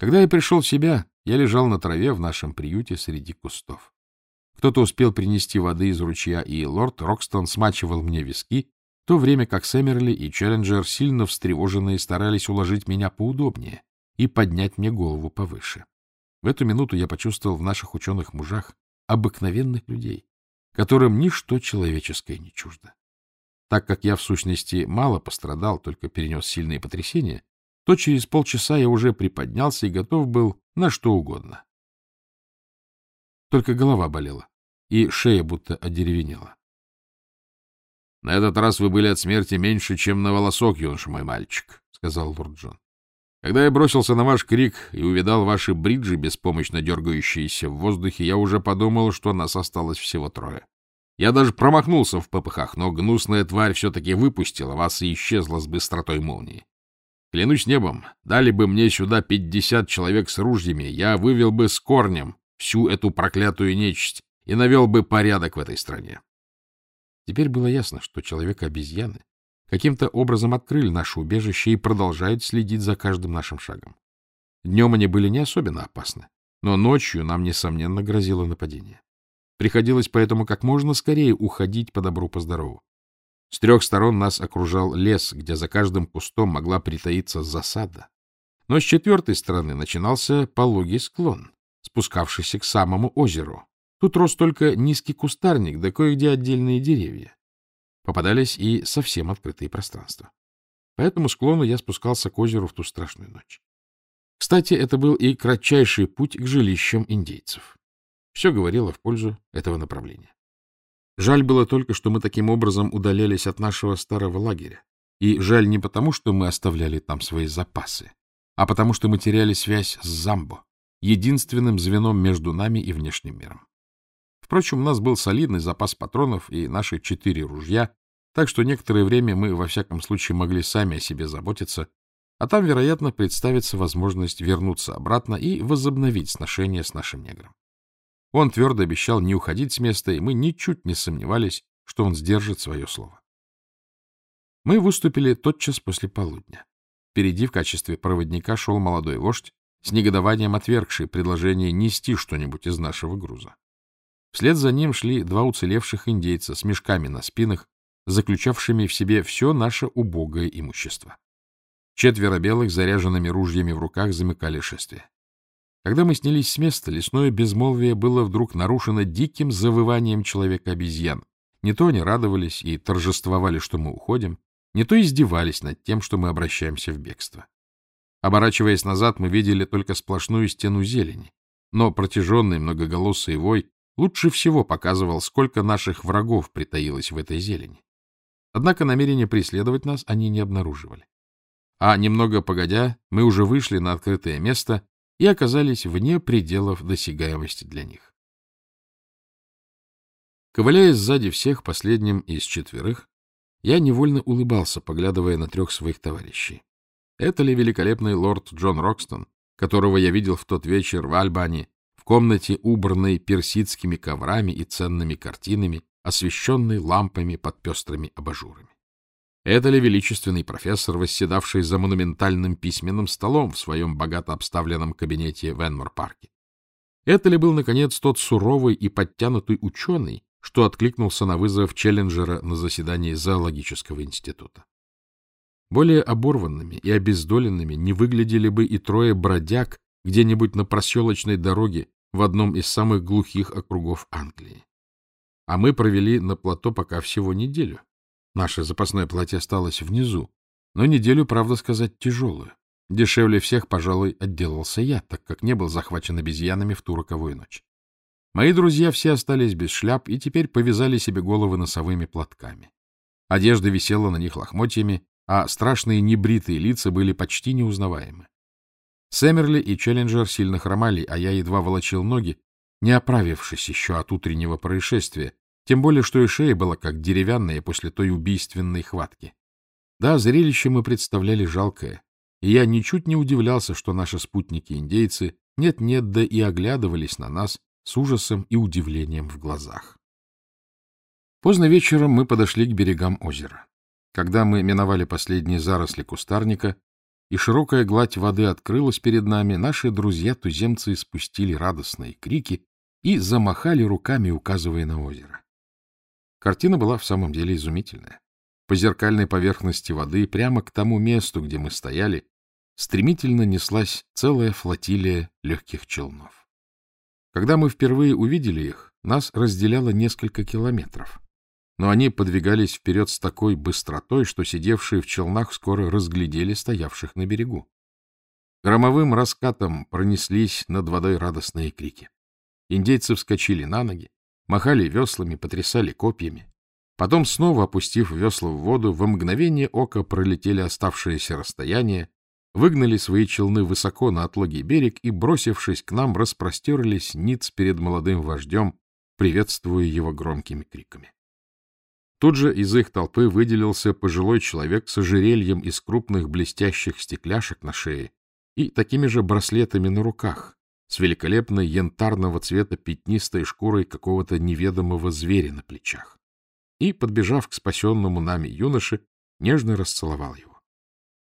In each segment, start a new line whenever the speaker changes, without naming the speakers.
Когда я пришел в себя, я лежал на траве в нашем приюте среди кустов. Кто-то успел принести воды из ручья, и лорд Рокстон смачивал мне виски, в то время как Сэмерли и Челленджер, сильно встревоженные, старались уложить меня поудобнее и поднять мне голову повыше. В эту минуту я почувствовал в наших ученых мужах обыкновенных людей, которым ничто человеческое не чуждо. Так как я, в сущности, мало пострадал, только перенес сильные потрясения, то через полчаса я уже приподнялся и готов был на что угодно. Только голова болела, и шея будто одеревенела. — На этот раз вы были от смерти меньше, чем на волосок, юноша мой мальчик, — сказал лорд Джон. Когда я бросился на ваш крик и увидал ваши бриджи, беспомощно дергающиеся в воздухе, я уже подумал, что нас осталось всего трое. Я даже промахнулся в попыхах, но гнусная тварь все-таки выпустила вас и исчезла с быстротой молнии. Клянусь небом, дали бы мне сюда пятьдесят человек с ружьями, я вывел бы с корнем всю эту проклятую нечисть и навел бы порядок в этой стране. Теперь было ясно, что человек-обезьяны каким-то образом открыли наше убежище и продолжают следить за каждым нашим шагом. Днем они были не особенно опасны, но ночью нам, несомненно, грозило нападение. Приходилось поэтому как можно скорее уходить по добру, по здорову. С трех сторон нас окружал лес, где за каждым кустом могла притаиться засада. Но с четвертой стороны начинался пологий склон, спускавшийся к самому озеру. Тут рос только низкий кустарник, да кое-где отдельные деревья. Попадались и совсем открытые пространства. По этому склону я спускался к озеру в ту страшную ночь. Кстати, это был и кратчайший путь к жилищам индейцев. Все говорило в пользу этого направления. Жаль было только, что мы таким образом удалялись от нашего старого лагеря. И жаль не потому, что мы оставляли там свои запасы, а потому что мы теряли связь с Замбо, единственным звеном между нами и внешним миром. Впрочем, у нас был солидный запас патронов и наши четыре ружья, так что некоторое время мы, во всяком случае, могли сами о себе заботиться, а там, вероятно, представится возможность вернуться обратно и возобновить сношение с нашим негром. Он твердо обещал не уходить с места, и мы ничуть не сомневались, что он сдержит свое слово. Мы выступили тотчас после полудня. Впереди в качестве проводника шел молодой вождь, с негодованием отвергший предложение нести что-нибудь из нашего груза. Вслед за ним шли два уцелевших индейца с мешками на спинах, заключавшими в себе все наше убогое имущество. Четверо белых, заряженными ружьями в руках, замыкали шествие. Когда мы снялись с места, лесное безмолвие было вдруг нарушено диким завыванием человека-обезьян. Не то они радовались и торжествовали, что мы уходим, не то издевались над тем, что мы обращаемся в бегство. Оборачиваясь назад, мы видели только сплошную стену зелени, но протяженный многоголосый вой лучше всего показывал, сколько наших врагов притаилось в этой зелени. Однако намерения преследовать нас они не обнаруживали. А немного погодя, мы уже вышли на открытое место и оказались вне пределов досягаемости для них. Ковыляя сзади всех, последним из четверых, я невольно улыбался, поглядывая на трех своих товарищей. Это ли великолепный лорд Джон Рокстон, которого я видел в тот вечер в Альбани в комнате, убранной персидскими коврами и ценными картинами, освещенной лампами под пестрыми абажурами. Это ли величественный профессор, восседавший за монументальным письменным столом в своем богато обставленном кабинете в Энмор-парке? Это ли был, наконец, тот суровый и подтянутый ученый, что откликнулся на вызов Челленджера на заседании зоологического института? Более оборванными и обездоленными не выглядели бы и трое бродяг, где-нибудь на проселочной дороге в одном из самых глухих округов Англии. А мы провели на плато пока всего неделю. Наше запасное платье осталось внизу, но неделю, правда сказать, тяжелую. Дешевле всех, пожалуй, отделался я, так как не был захвачен обезьянами в ту роковую ночь. Мои друзья все остались без шляп и теперь повязали себе головы носовыми платками. Одежда висела на них лохмотьями, а страшные небритые лица были почти неузнаваемы. Сэмерли и Челленджер сильно хромали, а я едва волочил ноги, не оправившись еще от утреннего происшествия, тем более, что и шея была как деревянная после той убийственной хватки. Да, зрелище мы представляли жалкое, и я ничуть не удивлялся, что наши спутники-индейцы нет-нет, да и оглядывались на нас с ужасом и удивлением в глазах. Поздно вечером мы подошли к берегам озера. Когда мы миновали последние заросли кустарника,
и широкая гладь воды открылась перед нами, наши друзья-туземцы спустили радостные крики и замахали руками, указывая на озеро. Картина была в самом деле изумительная. По зеркальной поверхности воды, прямо к тому месту, где мы стояли, стремительно неслась целая флотилия легких челнов. Когда мы впервые увидели их, нас разделяло несколько километров но они подвигались вперед с такой быстротой, что сидевшие в челнах скоро разглядели стоявших на берегу. Громовым раскатом пронеслись над водой радостные крики. Индейцы вскочили на ноги, махали веслами, потрясали копьями. Потом, снова опустив весла в воду, во мгновение ока пролетели оставшиеся расстояния, выгнали свои челны высоко на отлогий берег и, бросившись к нам, распростерлись ниц перед молодым вождем, приветствуя его громкими криками. Тут же из их толпы выделился пожилой человек с ожерельем из крупных блестящих стекляшек на шее и такими же браслетами на руках, с великолепной янтарного цвета пятнистой шкурой какого-то неведомого зверя на плечах. И, подбежав к спасенному нами юноше, нежно расцеловал его.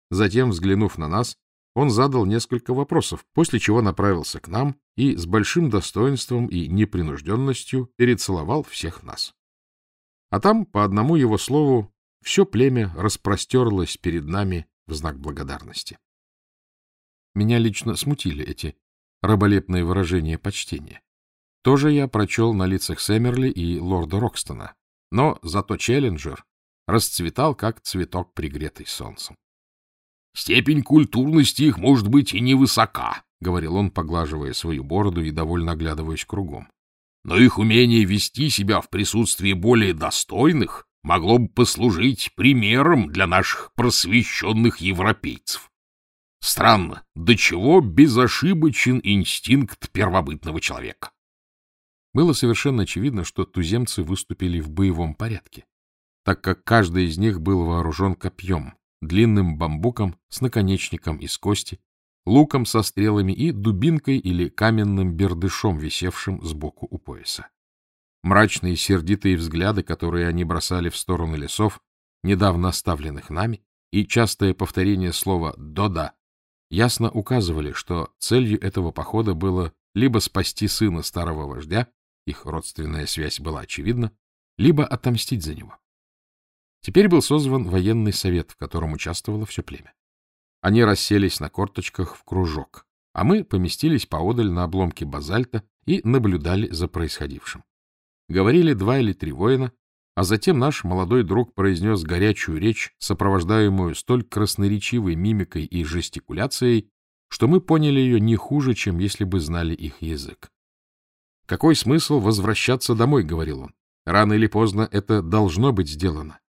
Затем, взглянув на нас, он задал несколько вопросов, после чего направился к нам и с большим достоинством и непринужденностью перецеловал всех нас. А там, по одному его слову, все племя распростерлось перед нами в знак благодарности. Меня лично смутили эти раболепные выражения почтения. Тоже я прочел на лицах Сэмерли и лорда Рокстона, но зато Челленджер расцветал, как цветок, пригретый солнцем. — Степень культурности их может быть и невысока, — говорил он, поглаживая свою бороду и довольно оглядываясь кругом но их умение вести себя в присутствии более достойных могло бы послужить примером для наших просвещенных европейцев. Странно, до чего безошибочен инстинкт первобытного человека. Было совершенно очевидно, что туземцы выступили в боевом порядке, так как каждый из них был вооружен копьем, длинным бамбуком с наконечником из кости луком со стрелами и дубинкой или каменным бердышом, висевшим сбоку у пояса. Мрачные сердитые взгляды, которые они бросали в сторону лесов, недавно оставленных нами, и частое повторение слова «дода» ясно указывали, что целью этого похода было либо спасти сына старого вождя, их родственная связь была очевидна, либо отомстить за него. Теперь был созван военный совет, в котором участвовало все племя. Они расселись на корточках в кружок, а мы поместились поодаль на обломке базальта и наблюдали за происходившим. Говорили два или три воина, а затем наш молодой друг произнес горячую речь, сопровождаемую столь красноречивой мимикой и жестикуляцией, что мы поняли ее не хуже, чем если бы знали их язык. «Какой смысл возвращаться домой?» — говорил он. «Рано или поздно это должно быть сделано.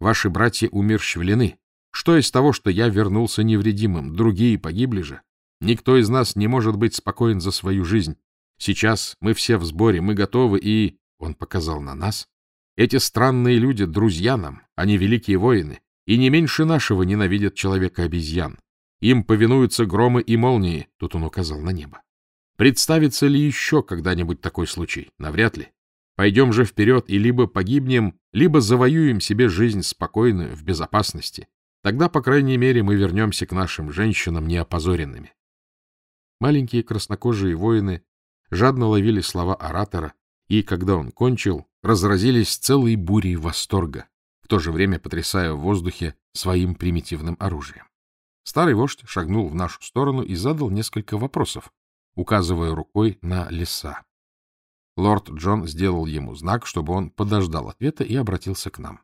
Ваши братья умерщвлены, что из того, что я вернулся невредимым? Другие погибли же. Никто из нас не может быть спокоен за свою жизнь. Сейчас мы все в сборе, мы готовы, и... Он показал на нас. Эти странные люди — друзья нам, они великие воины, и не меньше нашего ненавидят человека-обезьян. Им повинуются громы и молнии, тут он указал на небо. Представится ли еще когда-нибудь такой случай? Навряд ли. Пойдем же вперед и либо погибнем, либо завоюем себе жизнь спокойную, в безопасности. Тогда, по крайней мере, мы вернемся к нашим женщинам неопозоренными. Маленькие краснокожие воины жадно ловили слова оратора, и, когда он кончил, разразились целой бурей восторга, в то же время потрясая в воздухе своим примитивным оружием. Старый вождь шагнул в нашу сторону и задал несколько вопросов, указывая рукой на леса. Лорд Джон сделал ему знак, чтобы он подождал ответа и обратился к нам.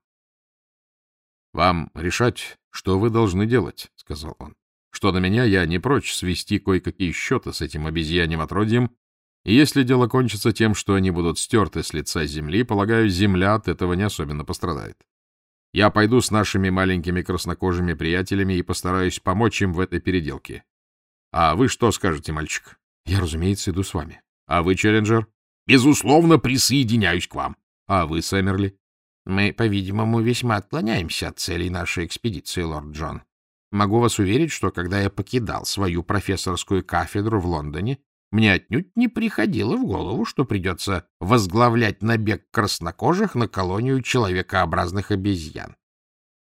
Вам решать, что вы должны делать, — сказал он. Что до меня, я не прочь свести кое-какие счеты с этим обезьяньим отродьем, и если дело кончится тем, что они будут стерты с лица земли, полагаю, земля от этого не особенно пострадает. Я пойду с нашими маленькими краснокожими приятелями и постараюсь помочь им в этой переделке. А вы что скажете, мальчик? Я, разумеется, иду с вами. А вы, Челленджер? Безусловно, присоединяюсь к вам. А вы, Сэмерли? Мы, по-видимому, весьма отклоняемся от целей нашей экспедиции, лорд Джон. Могу вас уверить, что когда я покидал свою профессорскую кафедру в Лондоне, мне отнюдь не приходило в голову, что придется возглавлять набег краснокожих на колонию человекообразных обезьян.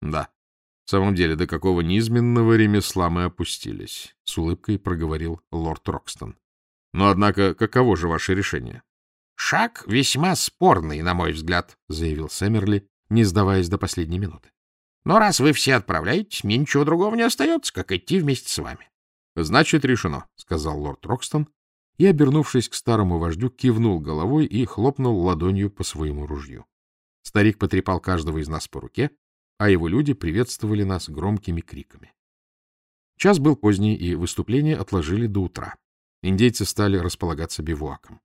Да,
В самом деле, до какого низменного ремесла мы опустились, — с улыбкой проговорил лорд Рокстон. Но, однако, каково же ваше решение?
— Шаг весьма спорный, на мой взгляд, — заявил Сэмерли, не сдаваясь до последней минуты. — Но раз вы все отправляетесь, мне ничего другого не остается, как идти вместе с вами.
— Значит, решено, — сказал лорд Рокстон, и, обернувшись к старому вождю, кивнул головой и хлопнул ладонью по своему ружью. Старик потрепал каждого из нас по руке, а его люди приветствовали нас громкими криками. Час был поздний, и выступление отложили до утра. Индейцы стали располагаться бивуаком.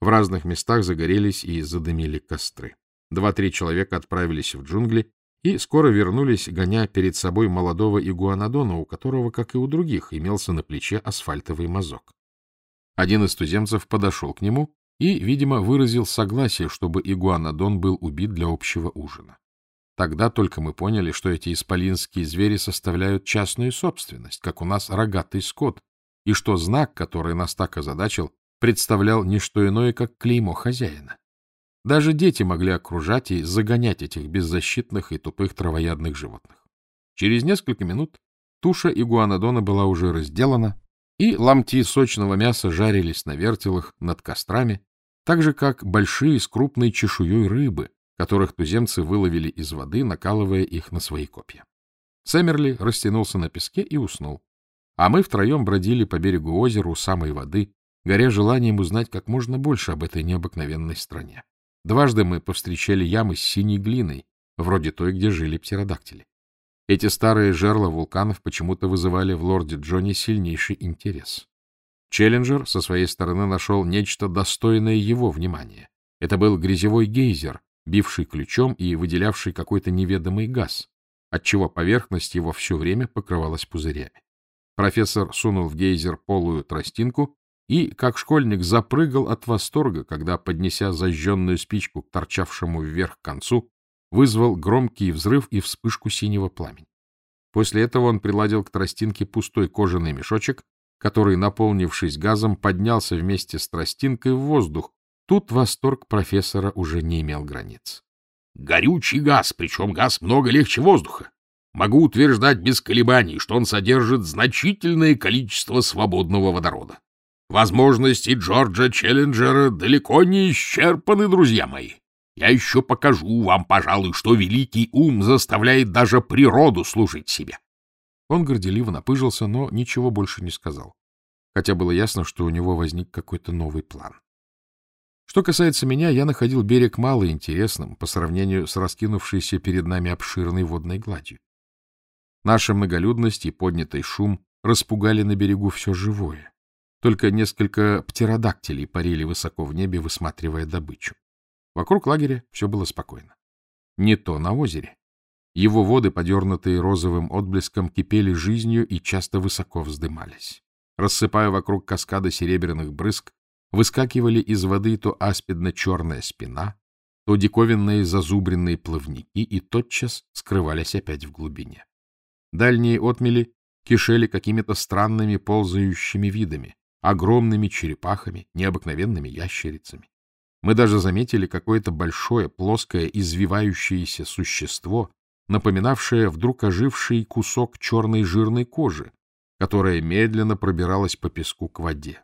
В разных местах загорелись и задымили костры. Два-три человека отправились в джунгли и скоро вернулись, гоня перед собой молодого игуанодона, у которого, как и у других, имелся на плече асфальтовый мазок. Один из туземцев подошел к нему и, видимо, выразил согласие, чтобы игуанодон был убит для общего ужина. Тогда только мы поняли, что эти исполинские звери составляют частную собственность, как у нас рогатый скот, и что знак, который нас так озадачил, представлял не что иное, как клеймо хозяина. Даже дети могли окружать и загонять этих беззащитных и тупых травоядных животных. Через несколько минут туша игуанодона была уже разделана, и ломти сочного мяса жарились на вертелах над кострами, так же, как большие с крупной чешуей рыбы, которых туземцы выловили из воды, накалывая их на свои копья. Сэмерли растянулся на песке и уснул, а мы втроем бродили по берегу озера у самой воды, горя желанием узнать как можно больше об этой необыкновенной стране. Дважды мы повстречали ямы с синей глиной, вроде той, где жили птеродактили. Эти старые жерла вулканов почему-то вызывали в лорде Джонни сильнейший интерес. Челленджер со своей стороны нашел нечто достойное его внимания. Это был грязевой гейзер, бивший ключом и выделявший какой-то неведомый газ, отчего поверхность его все время покрывалась пузырями. Профессор сунул в гейзер полую тростинку и, как школьник, запрыгал от восторга, когда, поднеся зажженную спичку к торчавшему вверх концу, вызвал громкий взрыв и вспышку синего пламени. После этого он приладил к тростинке пустой кожаный мешочек, который, наполнившись газом, поднялся вместе с тростинкой в воздух, Тут восторг профессора уже не имел границ.
Горючий газ, причем газ много легче воздуха. Могу утверждать без колебаний, что он содержит значительное количество свободного водорода. Возможности Джорджа Челленджера далеко не исчерпаны, друзья мои. Я еще покажу вам, пожалуй, что великий ум заставляет даже природу служить себе.
Он горделиво напыжился, но ничего больше не сказал, хотя было ясно, что у него возник какой-то новый план. Что касается меня, я находил берег мало интересным по сравнению с раскинувшейся перед нами обширной водной гладью. Наша многолюдность и поднятый шум распугали на берегу все живое. Только несколько птеродактилей парили высоко в небе, высматривая добычу. Вокруг лагеря все было спокойно. Не то на озере. Его воды, подернутые розовым отблеском, кипели жизнью и часто высоко вздымались. Рассыпая вокруг каскада серебряных брызг, выскакивали из воды то аспидно-черная спина, то диковинные зазубренные плавники и тотчас скрывались опять в глубине. Дальние отмели кишели какими-то странными ползающими видами, огромными черепахами, необыкновенными ящерицами. Мы даже заметили какое-то большое, плоское, извивающееся существо, напоминавшее вдруг оживший кусок черной жирной кожи, которая медленно пробиралась по песку к воде.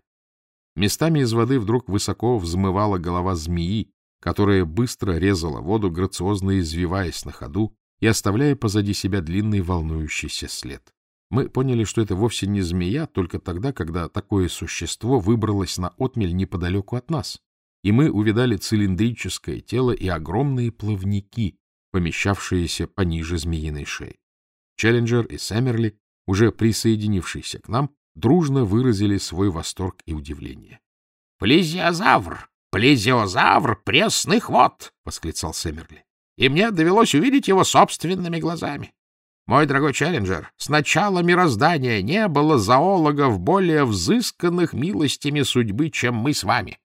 Местами из воды вдруг высоко взмывала голова змеи, которая быстро резала воду, грациозно извиваясь на ходу и оставляя позади себя длинный волнующийся след. Мы поняли, что это вовсе не змея, только тогда, когда такое существо выбралось на отмель неподалеку от нас, и мы увидали цилиндрическое тело и огромные плавники, помещавшиеся пониже змеиной шеи. Челленджер и Сэмерли, уже присоединившиеся к нам, дружно выразили свой восторг и удивление.
— Плезиозавр! Плезиозавр пресных вод! — восклицал Сэмерли. — И мне довелось увидеть его собственными глазами. Мой дорогой Челленджер, с начала мироздания не было зоологов более взысканных милостями судьбы, чем мы с вами.